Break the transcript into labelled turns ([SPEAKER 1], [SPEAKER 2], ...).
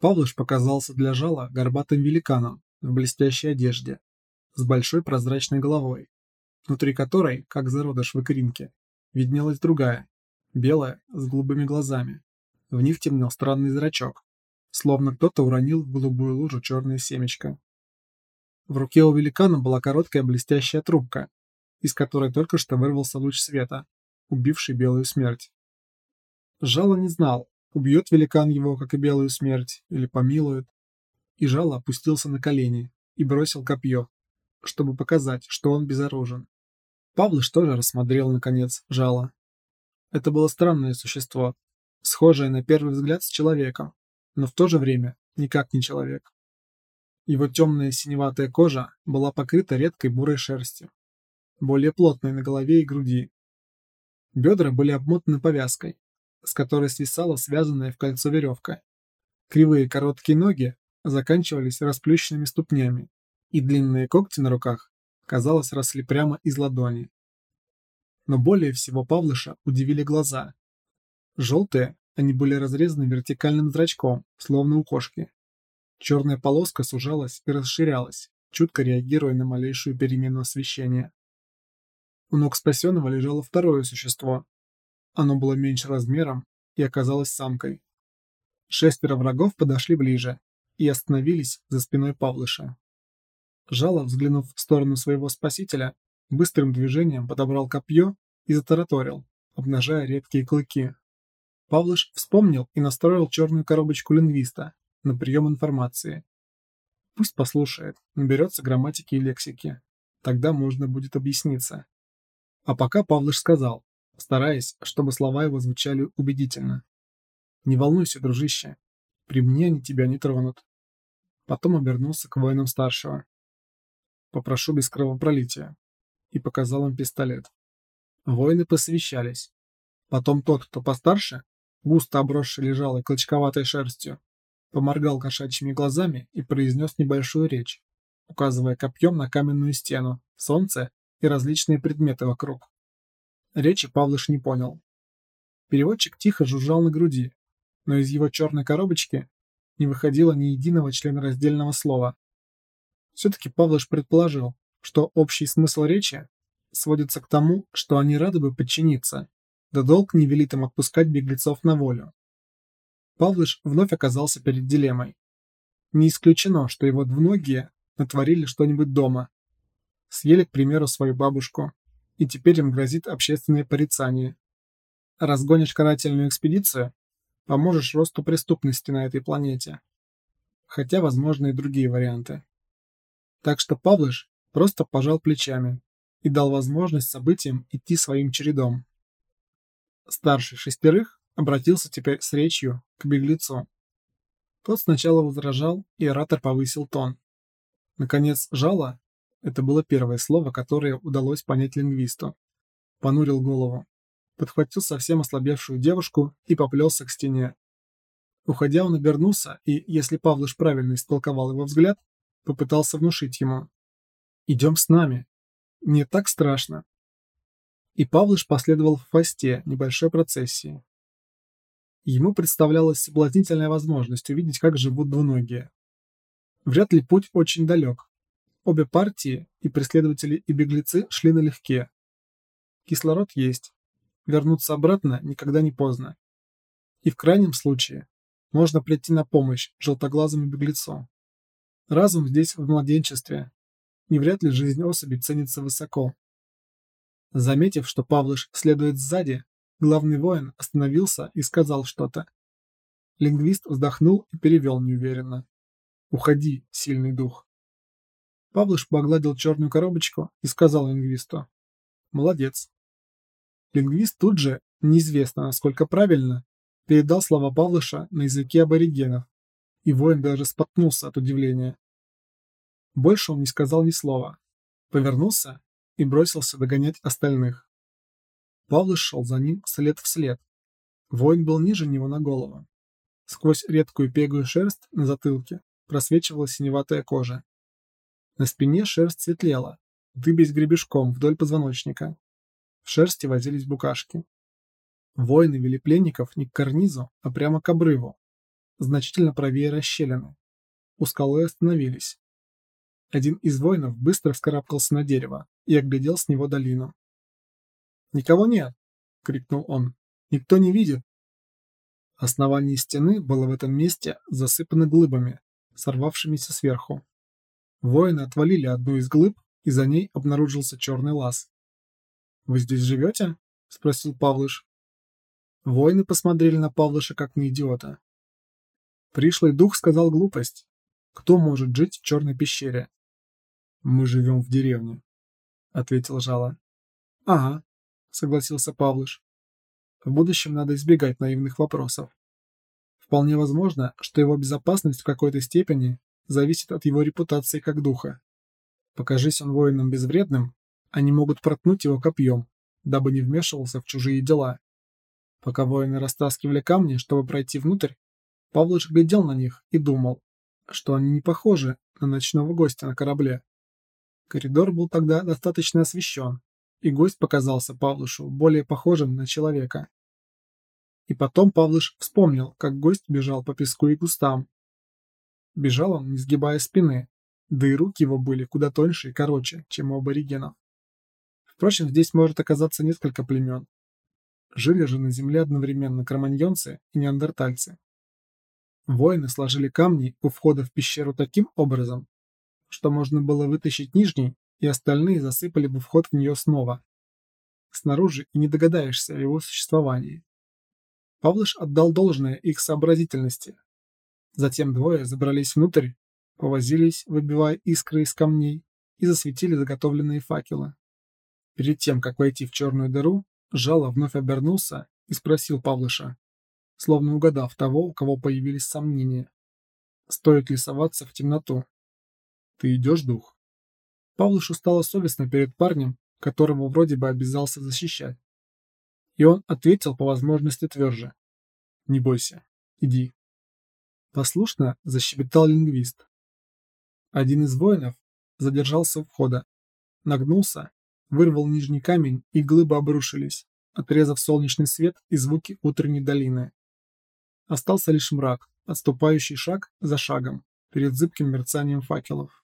[SPEAKER 1] Павлыш показался для жала горбатым великаном в блестящей одежде, с большой прозрачной головой, внутри которой, как зародыш в икринке, виднелась другая, белая, с голубыми глазами. В них темнел странный зрачок, словно кто-то уронил в голубую лужу черное семечко. В руке у великана была короткая блестящая трубка, из которой только что вырвался луч света, убивший белую смерть. Жало не знал, убьет великан его, как и белую смерть, или помилует. И Жало опустился на колени и бросил копье, чтобы показать, что он безоружен. Павлыш тоже рассмотрел, наконец, Жало. Это было странное существо, схожее на первый взгляд с человеком, но в то же время никак не человек. Его темная синеватая кожа была покрыта редкой бурой шерстью, более плотной на голове и груди. Бедра были обмотаны повязкой, с которой свисала связанная в кольцо веревка. Кривые короткие ноги заканчивались расплющенными ступнями, и длинные когти на руках, казалось, росли прямо из ладони. Но более всего Павлыша удивили глаза. Желтые, они были разрезаны вертикальным зрачком, словно у кошки. Черная полоска сужалась и расширялась, чутко реагируя на малейшую перемену освещения. У ног спасенного лежало второе существо. Оно было меньше размером и оказалось самкой. Шестеро врагов подошли ближе и остановились за спиной Павлыша. Жало, взглянув в сторону своего спасителя, быстрым движением подобрал копье и затараторил, обнажая редкие клыки. Павлыш вспомнил и настроил черную коробочку лингвиста, на прием информации. Пусть послушает, наберется грамматики и лексики. Тогда можно будет объясниться. А пока Павлыш сказал, стараясь, чтобы слова его звучали убедительно. «Не волнуйся, дружище, при мне они тебя не тронут». Потом обернулся к воинам старшего. «Попрошу без кровопролития», и показал им пистолет. Воины посовещались. Потом тот, кто постарше, густо обросший лежалой клочковатой шерстью, поморгал кошачьими глазами и произнес небольшую речь, указывая копьем на каменную стену, солнце и различные предметы вокруг. Речи Павлыш не понял. Переводчик тихо жужжал на груди, но из его черной коробочки не выходило ни единого члена раздельного слова. Все-таки Павлыш предположил, что общий смысл речи сводится к тому, что они рады бы подчиниться, да долг не велит им отпускать беглецов на волю. Павлыш вновь оказался перед дилеммой. Не исключено, что его двуногие натворили что-нибудь дома. Съели, к примеру, свою бабушку, и теперь им грозит общественное порицание. Разгонишь карательную экспедицию, поможешь росту преступности на этой планете. Хотя возможны и другие варианты. Так что Павлыш просто пожал плечами и дал возможность событиям идти своим чередом. Старший шестерых обратился теперь с речью к беглецу. Тот сначала возражал, и оратор повысил тон. Наконец, жало — это было первое слово, которое удалось понять лингвисту. Понурил голову, подхватил совсем ослабевшую девушку и поплелся к стене. Уходя, он обернулся и, если Павлыш правильно истолковал его взгляд, попытался внушить ему. «Идем с нами. Не так страшно». И Павлыш последовал в хвосте небольшой процессии. Ему представлялась соблазнительная возможность увидеть, как живут двуногие. Вряд ли путь очень далек. Обе партии, и преследователи, и беглецы, шли налегке. Кислород есть. Вернуться обратно никогда не поздно. И в крайнем случае можно прийти на помощь желтоглазому беглецу. Разум здесь в младенчестве, и вряд ли жизнь особи ценится высоко. Заметив, что Павлыш следует сзади, Главный воин остановился и сказал что-то. Лингвист вздохнул и перевел неуверенно. «Уходи, сильный дух». Павлыш погладил черную коробочку и сказал лингвисту. «Молодец». Лингвист тут же, неизвестно насколько правильно, передал слова Павлыша на языке аборигенов, и воин даже споткнулся от удивления. Больше он не сказал ни слова, повернулся и бросился догонять остальных. Павлыш шел за ним след в след. Воин был ниже него на голову. Сквозь редкую пегую шерсть на затылке просвечивала синеватая кожа. На спине шерсть светлела, дыбясь гребешком вдоль позвоночника. В шерсти возились букашки. Воины вели пленников не к карнизу, а прямо к обрыву. значительно правее расщелины. У скалы остановились. Один из воинов быстро вскарабкался на дерево и оглядел с него долину. «Никого нет!» — крикнул он. «Никто не видит!» Основание стены было в этом месте засыпано глыбами, сорвавшимися сверху. Воины отвалили одну из глыб, и за ней обнаружился черный лаз. «Вы здесь живете?» — спросил Павлыш. Воины посмотрели на Павлыша как на идиота. Пришлый дух сказал глупость. Кто может жить в черной пещере? Мы живем в деревне, ответил Жало. Ага, согласился Павлыш. В будущем надо избегать наивных вопросов. Вполне возможно, что его безопасность в какой-то степени зависит от его репутации как духа. Покажись он воином безвредным, они могут проткнуть его копьем, дабы не вмешивался в чужие дела. Пока воины растаскивали камни, чтобы пройти внутрь, Павлыш глядел на них и думал, что они не похожи на ночного гостя на корабле. Коридор был тогда достаточно освещен, и гость показался Павлышу более похожим на человека. И потом Павлыш вспомнил, как гость бежал по песку и кустам. Бежал он, не сгибая спины, да и руки его были куда тоньше и короче, чем у аборигенов. Впрочем, здесь может оказаться несколько племен. Жили же на земле одновременно кроманьонцы и неандертальцы. Воины сложили камни у входа в пещеру таким образом, что можно было вытащить нижний, и остальные засыпали бы вход в нее снова. Снаружи и не догадаешься о его существовании. Павлыш отдал должное их сообразительности. Затем двое забрались внутрь, повозились, выбивая искры из камней, и засветили заготовленные факелы. Перед тем, как войти в черную дыру, Жало вновь обернулся и спросил Павлыша, словно угадав того, у кого появились сомнения. Стоит ли соваться в темноту? Ты идешь, дух? Павлышу стало совестно перед парнем, которого вроде бы обязался защищать. И он ответил по возможности тверже. Не бойся, иди. Послушно защебетал лингвист. Один из воинов задержался у входа, нагнулся, вырвал нижний камень, и глыбы обрушились, отрезав солнечный свет и звуки утренней долины. Остался лишь мрак, отступающий шаг за шагом перед зыбким мерцанием факелов.